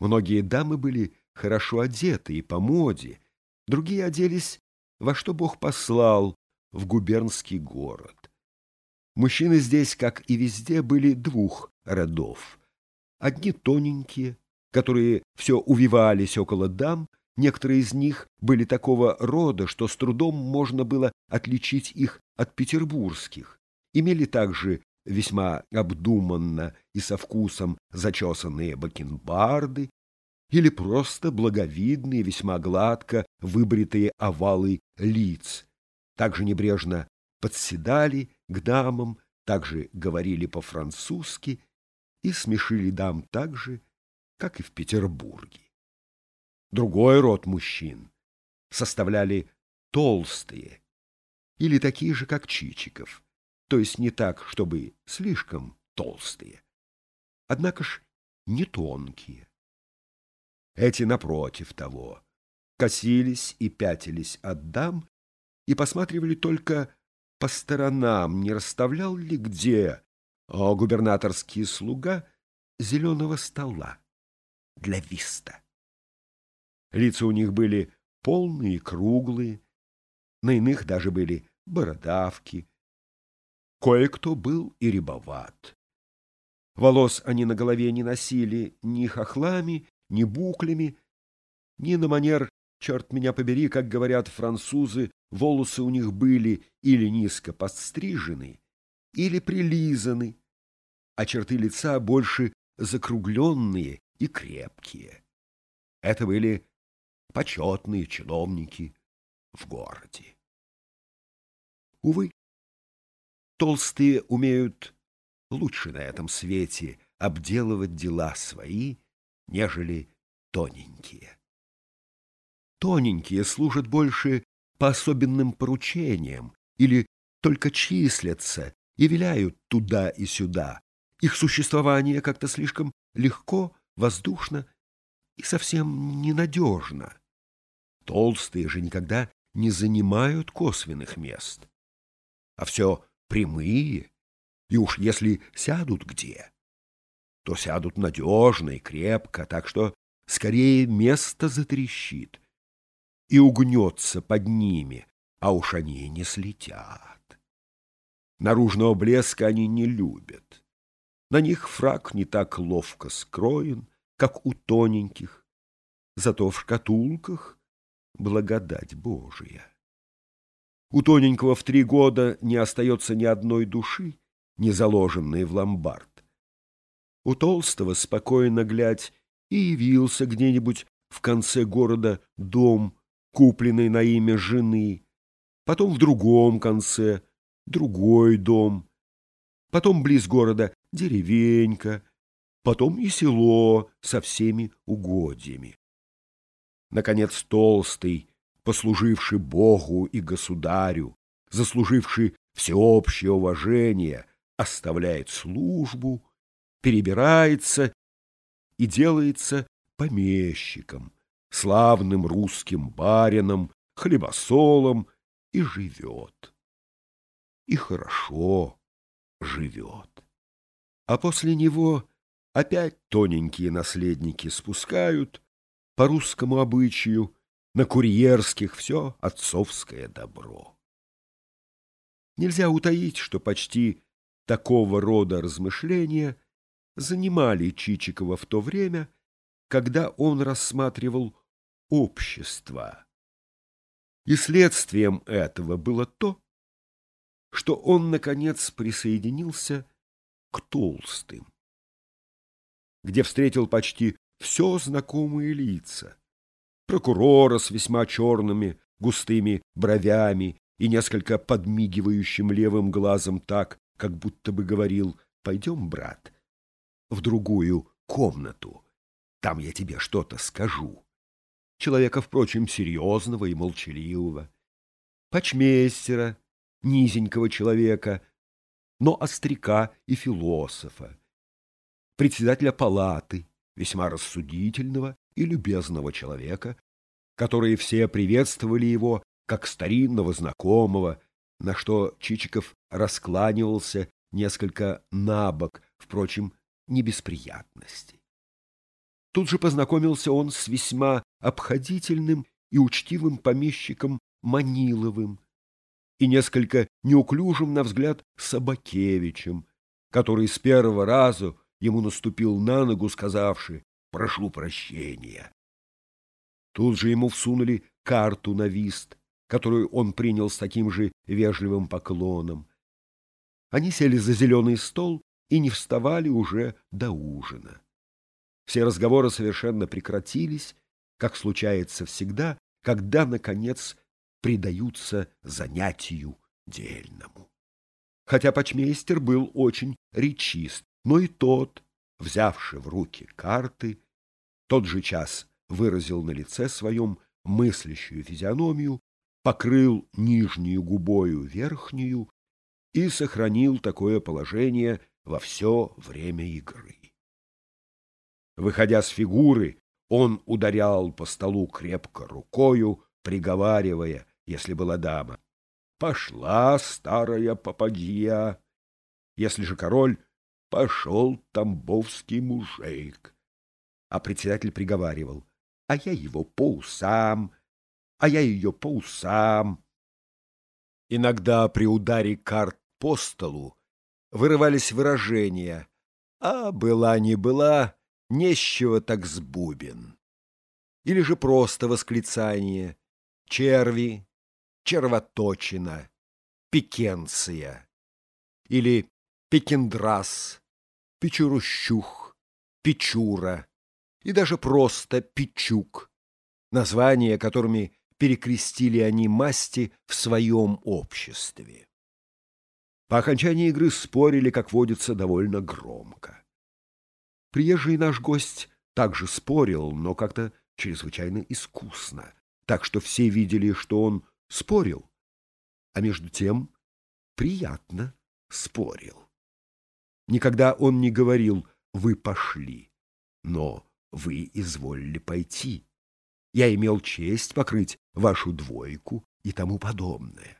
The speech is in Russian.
Многие дамы были хорошо одеты и по моде, другие оделись во что Бог послал в губернский город. Мужчины здесь, как и везде, были двух родов. Одни тоненькие, которые все увивались около дам, некоторые из них были такого рода, что с трудом можно было отличить их от петербургских, имели также весьма обдуманно и со вкусом зачесанные бакенбарды или просто благовидные, весьма гладко выбритые овалы лиц, также небрежно подседали к дамам, также говорили по-французски и смешили дам так же, как и в Петербурге. Другой род мужчин составляли толстые или такие же, как Чичиков, то есть не так, чтобы слишком толстые, однако ж не тонкие. Эти, напротив того, косились и пятились от дам и посматривали только по сторонам, не расставлял ли где а губернаторский слуга зеленого стола для виста. Лица у них были полные, круглые, на иных даже были бородавки, Кое-кто был и рябоват. Волос они на голове не носили ни хохлами, ни буклями, ни на манер, черт меня побери, как говорят французы, волосы у них были или низко подстрижены, или прилизаны, а черты лица больше закругленные и крепкие. Это были почетные чиновники в городе. Увы, Толстые умеют лучше на этом свете обделывать дела свои, нежели тоненькие. Тоненькие служат больше по особенным поручениям или только числятся и виляют туда и сюда. Их существование как-то слишком легко, воздушно и совсем ненадежно. Толстые же никогда не занимают косвенных мест, а все прямые, и уж если сядут где, то сядут надежно и крепко, так что скорее место затрещит и угнется под ними, а уж они не слетят. Наружного блеска они не любят. На них фраг не так ловко скроен, как у тоненьких, зато в шкатулках благодать Божия. У тоненького в три года не остается ни одной души, не заложенной в ломбард. У толстого, спокойно глядь, и явился где-нибудь в конце города дом, купленный на имя жены, потом в другом конце другой дом, потом близ города деревенька, потом и село со всеми угодьями. Наконец толстый, послуживший Богу и государю, заслуживший всеобщее уважение, оставляет службу, перебирается и делается помещиком, славным русским барином, хлебосолом и живет. И хорошо живет. А после него опять тоненькие наследники спускают по русскому обычаю на курьерских все отцовское добро. Нельзя утаить, что почти такого рода размышления занимали Чичикова в то время, когда он рассматривал общество. И следствием этого было то, что он, наконец, присоединился к толстым, где встретил почти все знакомые лица, прокурора с весьма черными густыми бровями и несколько подмигивающим левым глазом так, как будто бы говорил «Пойдем, брат, в другую комнату, там я тебе что-то скажу». Человека, впрочем, серьезного и молчаливого, почмейстера, низенького человека, но остряка и философа, председателя палаты, весьма рассудительного и любезного человека, которые все приветствовали его как старинного знакомого, на что Чичиков раскланивался несколько набок, впрочем, не без приятностей. Тут же познакомился он с весьма обходительным и учтивым помещиком Маниловым и несколько неуклюжим, на взгляд, Собакевичем, который с первого раза ему наступил на ногу, сказавши «прошу прощения». Тут же ему всунули карту на вист, которую он принял с таким же вежливым поклоном. Они сели за зеленый стол и не вставали уже до ужина. Все разговоры совершенно прекратились, как случается всегда, когда, наконец, предаются занятию дельному. Хотя почмейстер был очень речист, но и тот, взявший в руки карты, тот же час выразил на лице своем мыслящую физиономию, покрыл нижнюю губою верхнюю и сохранил такое положение во все время игры. Выходя с фигуры, он ударял по столу крепко рукою, приговаривая, если была дама, «Пошла старая попадья!» Если же король, «Пошел тамбовский мужик!» А председатель приговаривал, «А я его по усам, а я ее по усам!» Иногда при ударе карт по столу вырывались выражения «А была не была, нещего так сбубен. Или же просто восклицание «черви», «червоточина», «пекенция» или «пекендрас», «печурущух», «печура» и даже просто «печук», названия, которыми перекрестили они масти в своем обществе. По окончании игры спорили, как водится, довольно громко. Приезжий наш гость также спорил, но как-то чрезвычайно искусно, так что все видели, что он спорил, а между тем приятно спорил. Никогда он не говорил «вы пошли», но «вы изволили пойти». Я имел честь покрыть вашу двойку и тому подобное.